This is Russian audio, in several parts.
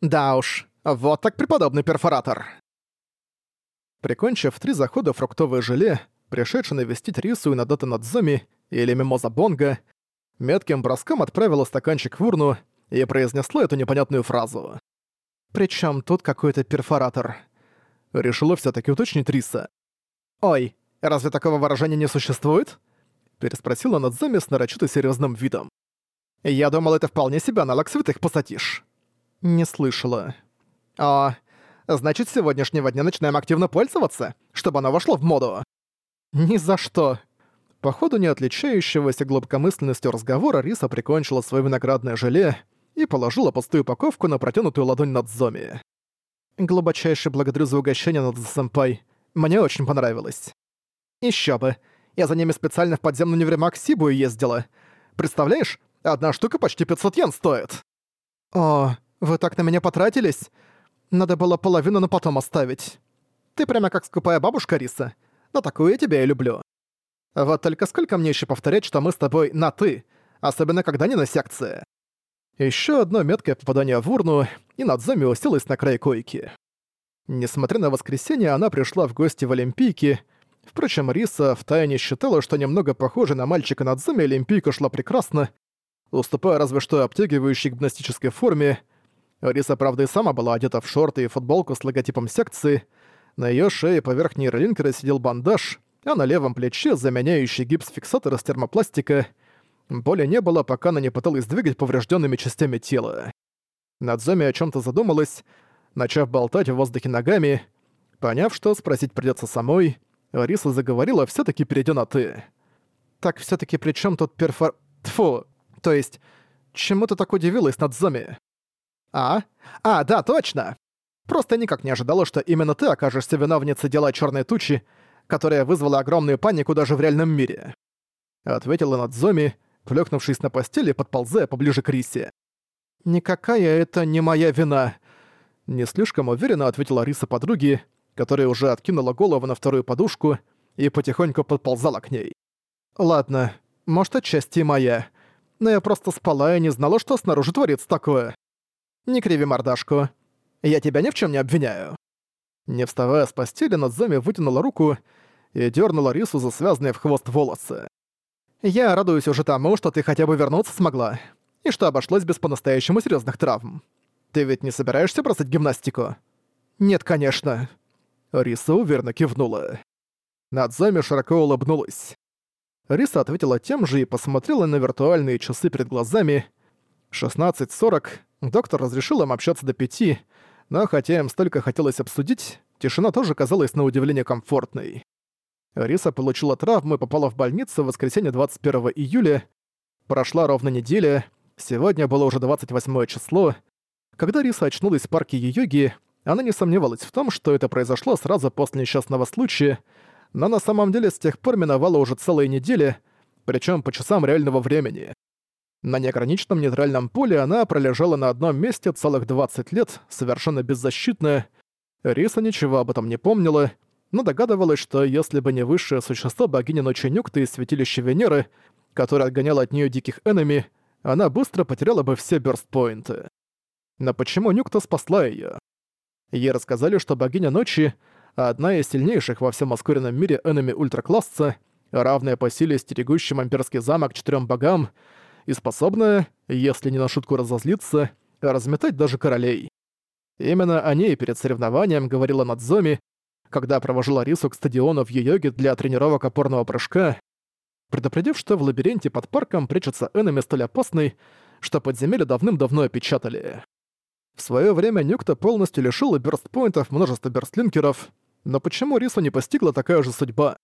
Да уж, вот так преподобный перфоратор. Прикончив три захода фруктовое желе, пришедший навестить Рису и Надата Надзоми или Мимоза Бонга, метким броском отправила стаканчик в урну и произнесла эту непонятную фразу. «Причём тут какой-то перфоратор?» Решила всё таки уточнить Риса. «Ой, разве такого выражения не существует?» Переспросила Надзоми с нарочито серьёзным видом. «Я думал, это вполне себе аналог святых пасатиш». «Не слышала». «О, значит, с сегодняшнего дня начинаем активно пользоваться, чтобы оно вошло в моду». «Ни за что». По ходу не отличающегося глубокомысленностью разговора Риса прикончила свое виноградное желе и положила пустую упаковку на протянутую ладонь над Зоми. «Глубочайше благодарю за угощение, Надзо-сэмпай. Мне очень понравилось». «Ещё бы. Я за ними специально в подземный универмаг Сибу ездила. Представляешь, одна штука почти 500 йен стоит». «О, вы так на меня потратились? Надо было половину на потом оставить. Ты прямо как скупая бабушка Риса. Но такую я тебя и люблю. Вот только сколько мне еще повторять, что мы с тобой на «ты», особенно когда не на секции. Еще одно меткое попадание в урну, и Надзами уселась на край койки. Несмотря на воскресенье, она пришла в гости в олимпийке. Впрочем, Риса втайне считала, что немного похожа на мальчика Надзами олимпийка шла прекрасно, уступая разве что обтягивающей гимнастической форме. Риса, правда, и сама была одета в шорты и футболку с логотипом секции. На её шее поверх нейролинкера сидел бандаж, а на левом плече заменяющий гипс-фиксатор из термопластика — Боли не было, пока она не пыталась двигать поврежденными частями тела. Надзоми о чем то задумалась, начав болтать в воздухе ногами. Поняв, что спросить придется самой, Риса заговорила, все таки перейдя на «ты». «Так все таки при чем тут перфор... Тфу, то есть, чему ты так удивилась, Надзоми?» «А? А, да, точно! Просто никак не ожидала, что именно ты окажешься виновницей дела черной тучи, которая вызвала огромную панику даже в реальном мире», — ответила Надзоми, плёхнувшись на постели, подползая поближе к Рисе. «Никакая это не моя вина», — не слишком уверенно ответила Риса подруге, которая уже откинула голову на вторую подушку и потихоньку подползала к ней. «Ладно, может, отчасти моя, но я просто спала и не знала, что снаружи творится такое. Не криви мордашку. Я тебя ни в чем не обвиняю». Не вставая с постели, Надзами вытянула руку и дернула Рису за связанные в хвост волосы. Я радуюсь уже тому, что ты хотя бы вернуться смогла, и что обошлось без по-настоящему серьезных травм. Ты ведь не собираешься бросать гимнастику? Нет, конечно. Риса уверенно кивнула. Надзами широко улыбнулась. Риса ответила тем же и посмотрела на виртуальные часы перед глазами. 16.40. Доктор разрешил им общаться до пяти, но хотя им столько хотелось обсудить, тишина тоже казалась на удивление комфортной. Риса получила травму и попала в больницу в воскресенье 21 июля. Прошла ровно неделя, сегодня было уже 28 число. Когда Риса очнулась в парке Йоги, она не сомневалась в том, что это произошло сразу после несчастного случая, но на самом деле с тех пор миновала уже целая неделя, причем по часам реального времени. На неограниченном нейтральном поле она пролежала на одном месте целых 20 лет, совершенно беззащитная. Риса ничего об этом не помнила, но догадывалась, что если бы не высшее существо богини Ночи Нюкты и Святилище Венеры, которое отгоняло от нее диких энеми, она быстро потеряла бы все бёрстпоинты. Но почему Нюкта спасла ее? Ей рассказали, что богиня Ночи — одна из сильнейших во всем ускоренном мире энеми ультракласса, равная по силе стерегущим имперский замок четырем богам и способная, если не на шутку разозлиться, разметать даже королей. Именно о ней перед соревнованием говорила Надзоми, когда провожала Рису к стадиону в Йоге для тренировок опорного прыжка, предупредив, что в лабиринте под парком прячется энеми столь опасный, что подземелье давным-давно опечатали. В свое время Нюкта полностью лишила бёрстпоинтов множество бёрстлинкеров, но почему Рису не постигла такая же судьба?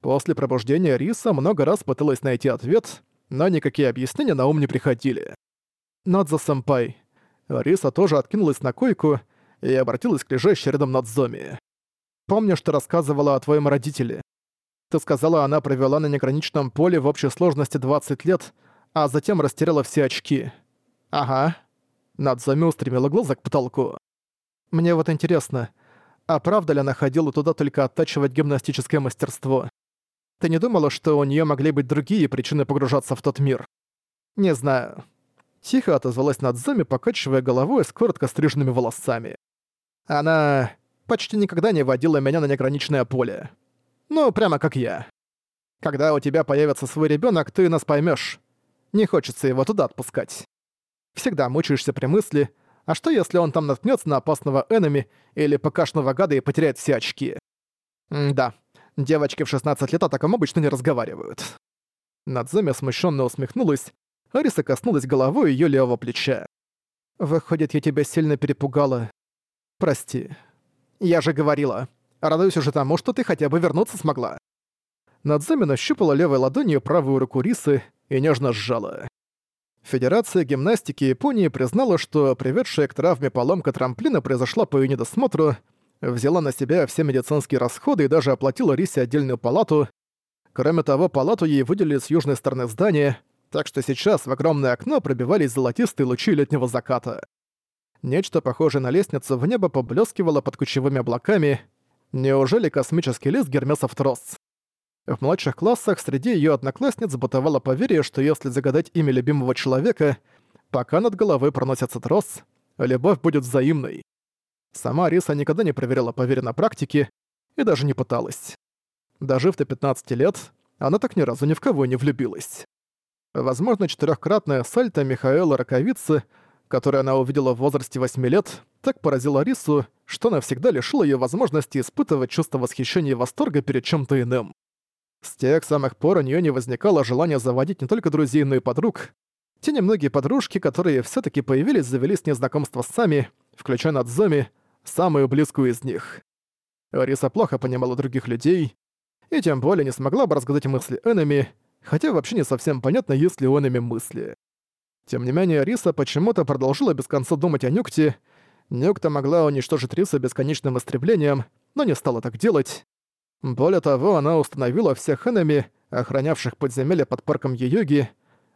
После пробуждения Риса много раз пыталась найти ответ, но никакие объяснения на ум не приходили. Надзо-сэмпай. Риса тоже откинулась на койку и обратилась к лежащей рядом Надзоми. Помню, что рассказывала о твоем родителе. Ты сказала, она провела на неграничном поле в общей сложности 20 лет, а затем растеряла все очки. Ага. Надзами устремила глаза к потолку. Мне вот интересно, а правда ли она ходила туда только оттачивать гимнастическое мастерство? Ты не думала, что у нее могли быть другие причины погружаться в тот мир? Не знаю. Тихо отозвалась Надзами, покачивая головой с коротко стриженными волосами. Она почти никогда не водила меня на неограниченное поле. Ну, прямо как я. Когда у тебя появится свой ребенок, ты нас поймешь. Не хочется его туда отпускать. Всегда мучаешься при мысли, а что если он там наткнется на опасного энеми или покашного гада и потеряет все очки? М да, девочки в 16 лет о таком обычно не разговаривают. Надзуми смущенно усмехнулась, Ариса коснулась головой ее левого плеча. «Выходит, я тебя сильно перепугала. Прости. Я же говорила. Радуюсь уже тому, что ты хотя бы вернуться смогла». Надзуми нащупала левой ладонью правую руку Рисы и нежно сжала. Федерация гимнастики Японии признала, что приведшая к травме поломка трамплина произошла по ее недосмотру, взяла на себя все медицинские расходы и даже оплатила Рисе отдельную палату. Кроме того, палату ей выделили с южной стороны здания, так что сейчас в огромное окно пробивались золотистые лучи летнего заката. Нечто похожее на лестницу в небо поблескивало под кучевыми облаками. Неужели космический лист Гермесов трос? В младших классах среди ее одноклассниц бытовало поверье, что если загадать имя любимого человека, пока над головой проносится трос, любовь будет взаимной. Сама Риса никогда не проверяла поверье на практике и даже не пыталась. Дожив до 15 лет, она так ни разу ни в кого не влюбилась. Возможно, четырехкратная сальто Михаэла Раковицы, которую она увидела в возрасте 8 лет, так поразила Рису, что навсегда лишила ее возможности испытывать чувство восхищения и восторга перед чем-то иным. С тех самых пор у нее не возникало желания заводить не только друзей, но и подруг. Те немногие подружки, которые все таки появились, завелись незнакомство сами, включая Надзоми, самую близкую из них. Риса плохо понимала других людей, и тем более не смогла бы разгадать мысли Эннами, хотя вообще не совсем понятно, есть ли у Эннами мысли. Тем не менее, Риса почему-то продолжила без конца думать о Нюкте. Нюкта могла уничтожить Риса бесконечным истреблением, но не стала так делать. Более того, она установила всех энеми, охранявших подземелье под парком Йоги,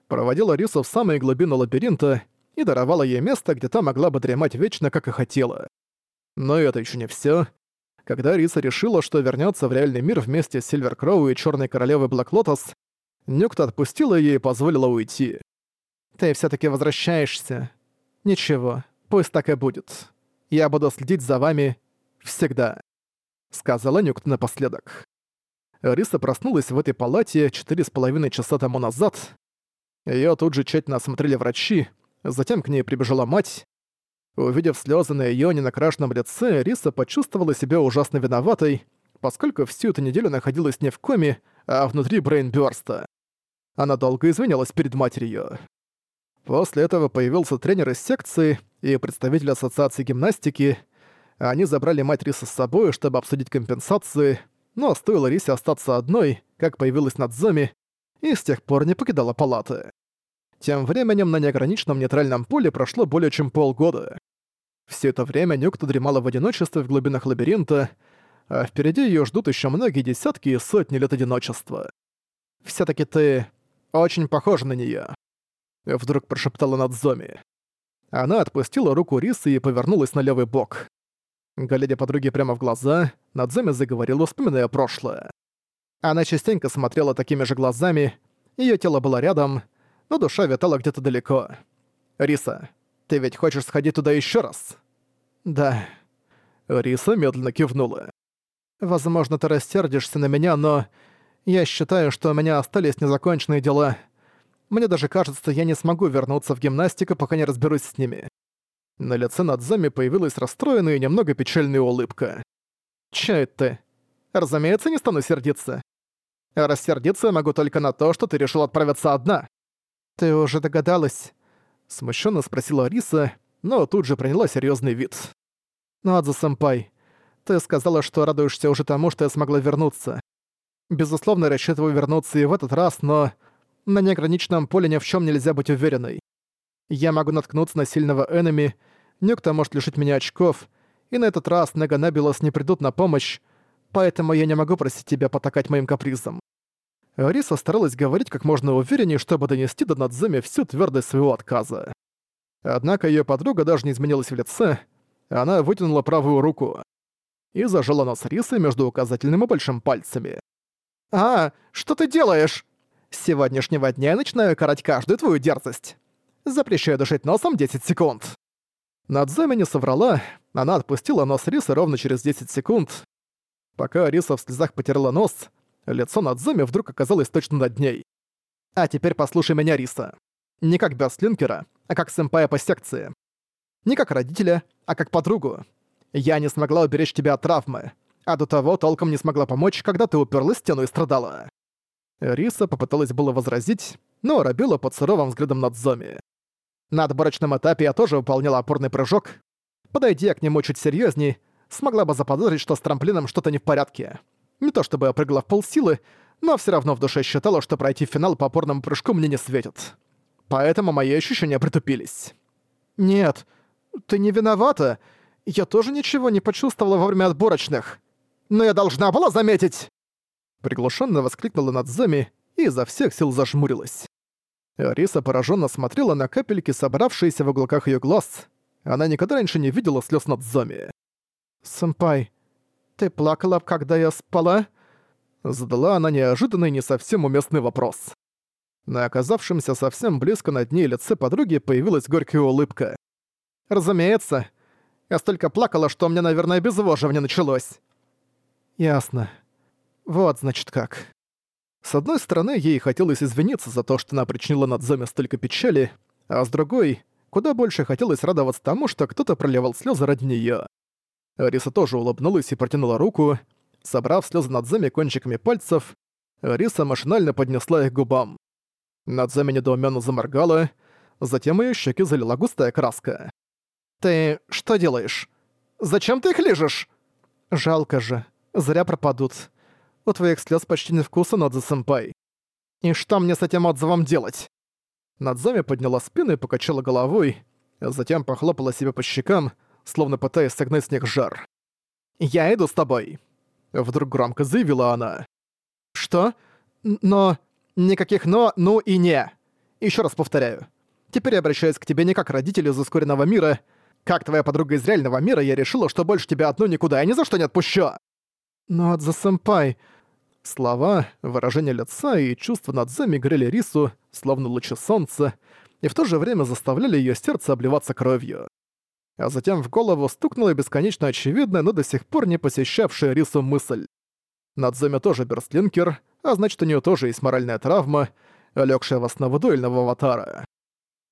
проводила Рису в самые глубины лабиринта и даровала ей место, где та могла бы дремать вечно, как и хотела. Но это еще не все. Когда Риса решила, что вернется в реальный мир вместе с Сильвер Кроу и Черной Королевой Блэк Лотос, Нюкта отпустила ее и позволила уйти. «Ты все таки возвращаешься. Ничего, пусть так и будет. Я буду следить за вами всегда» сказала Нюкт напоследок. Риса проснулась в этой палате четыре с половиной часа тому назад. Её тут же тщательно осмотрели врачи, затем к ней прибежала мать. Увидев слёзы на её ненакрашенном лице, Риса почувствовала себя ужасно виноватой, поскольку всю эту неделю находилась не в коме, а внутри брейнбёрста. Она долго извинялась перед матерью. После этого появился тренер из секции и представитель ассоциации гимнастики — они забрали мать Риса с собой, чтобы обсудить компенсации, но стоило Рисе остаться одной, как появилась Надзоми, и с тех пор не покидала палаты. Тем временем на неограниченном нейтральном поле прошло более чем полгода. Все это время Нюкта дремала в одиночестве в глубинах лабиринта, а впереди ее ждут еще многие десятки и сотни лет одиночества. все таки ты очень похожа на нее. Вдруг прошептала Надзоми. Она отпустила руку Рисы и повернулась на левый бок. Глядя подруге прямо в глаза, Надзуми заговорила, вспоминая прошлое. Она частенько смотрела такими же глазами, ее тело было рядом, но душа витала где-то далеко. «Риса, ты ведь хочешь сходить туда еще раз?» «Да». Риса медленно кивнула. «Возможно, ты рассердишься на меня, но я считаю, что у меня остались незаконченные дела. Мне даже кажется, я не смогу вернуться в гимнастику, пока не разберусь с ними. На лице Надзами появилась расстроенная и немного печальная улыбка. «Чё это ты? Разумеется, не стану сердиться. рассердиться я могу только на то, что ты решил отправиться одна». «Ты уже догадалась?» Смущенно спросила Ариса, но тут же приняла серьезный вид. «Надза-сэмпай, ты сказала, что радуешься уже тому, что я смогла вернуться. Безусловно, рассчитываю вернуться и в этот раз, но на неограниченном поле ни в чем нельзя быть уверенной. Я могу наткнуться на сильного энеми, Нюкта может лишить меня очков, и на этот раз Неганабилос не придут на помощь, поэтому я не могу просить тебя потакать моим капризом». Риса старалась говорить как можно увереннее, чтобы донести до Надзуми всю твердость своего отказа. Однако ее подруга даже не изменилась в лице, она вытянула правую руку и зажала нос Рисы между указательным и большим пальцами. «А, что ты делаешь?» «С сегодняшнего дня я начинаю карать каждую твою дерзость. Запрещаю дышать носом 10 секунд. Надзами не соврала, она отпустила нос Риса ровно через 10 секунд. Пока Риса в слезах потеряла нос, лицо Надзами вдруг оказалось точно над ней. А теперь послушай меня, Риса. Не как Бёрстлинкера, а как сэмпая по секции. Не как родителя, а как подругу. Я не смогла уберечь тебя от травмы, а до того толком не смогла помочь, когда ты уперлась в стену и страдала. Риса попыталась было возразить, но оробила под суровым взглядом Надзоми. На отборочном этапе я тоже выполняла опорный прыжок. Подойди я к нему чуть серьезней, смогла бы заподозрить, что с трамплином что-то не в порядке. Не то чтобы я прыгала в полсилы, но все равно в душе считала, что пройти финал по опорному прыжку мне не светит. Поэтому мои ощущения притупились. «Нет, ты не виновата. Я тоже ничего не почувствовала во время отборочных. Но я должна была заметить!» Приглушенно воскликнула Надзами и изо всех сил зажмурилась. Риса пораженно смотрела на капельки, собравшиеся в уголках ее глаз. Она никогда раньше не видела слез Надзами. «Сэмпай, ты плакала, когда я спала?» Задала она неожиданный, не совсем уместный вопрос. На оказавшемся совсем близко над ней лице подруги появилась горькая улыбка. «Разумеется. Я столько плакала, что у меня, наверное, обезвоживание началось». «Ясно. Вот, значит, как». С одной стороны, ей хотелось извиниться за то, что она причинила Надзоме столько печали, а с другой, куда больше хотелось радоваться тому, что кто-то проливал слезы ради неё. Риса тоже улыбнулась и протянула руку. Собрав слезы Надзоме кончиками пальцев, Риса машинально поднесла их к губам. Надзоме недоуменно заморгала, затем её щеки залила густая краска. «Ты что делаешь? Зачем ты их лижешь?» «Жалко же. Зря пропадут. У твоих слез почти не вкуса, Нодзе-сэмпай. И что мне с этим отзывом делать?» Надзами подняла спину и покачала головой, затем похлопала себя по щекам, словно пытаясь согнать с них жар. «Я иду с тобой», — вдруг громко заявила она. «Что? Но... Никаких «но», «ну» и «не». Еще раз повторяю. Теперь я обращаюсь к тебе не как родитель из ускоренного мира. Как твоя подруга из реального мира, я решила, что больше тебя одну никуда я ни за что не отпущу. Но от сэмпай Слова, выражение лица и чувства Надзами грели Рису, словно лучи солнца, и в то же время заставляли ее сердце обливаться кровью. А затем в голову стукнула бесконечно очевидная, но до сих пор не посещавшая Рису мысль. Надзами тоже берстлинкер, а значит у нее тоже есть моральная травма, легшая в основу дуэльного аватара.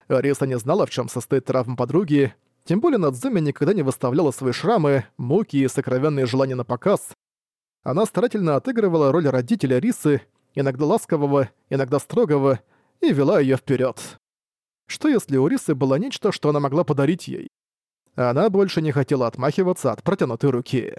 Риса не знала, в чем состоит травма подруги, тем более Надзуми никогда не выставляла свои шрамы, муки и сокровенные желания на показ, она старательно отыгрывала роль родителя Рисы, иногда ласкового, иногда строгого, и вела её вперёд. Что если у Рисы было нечто, что она могла подарить ей? Она больше не хотела отмахиваться от протянутой руки.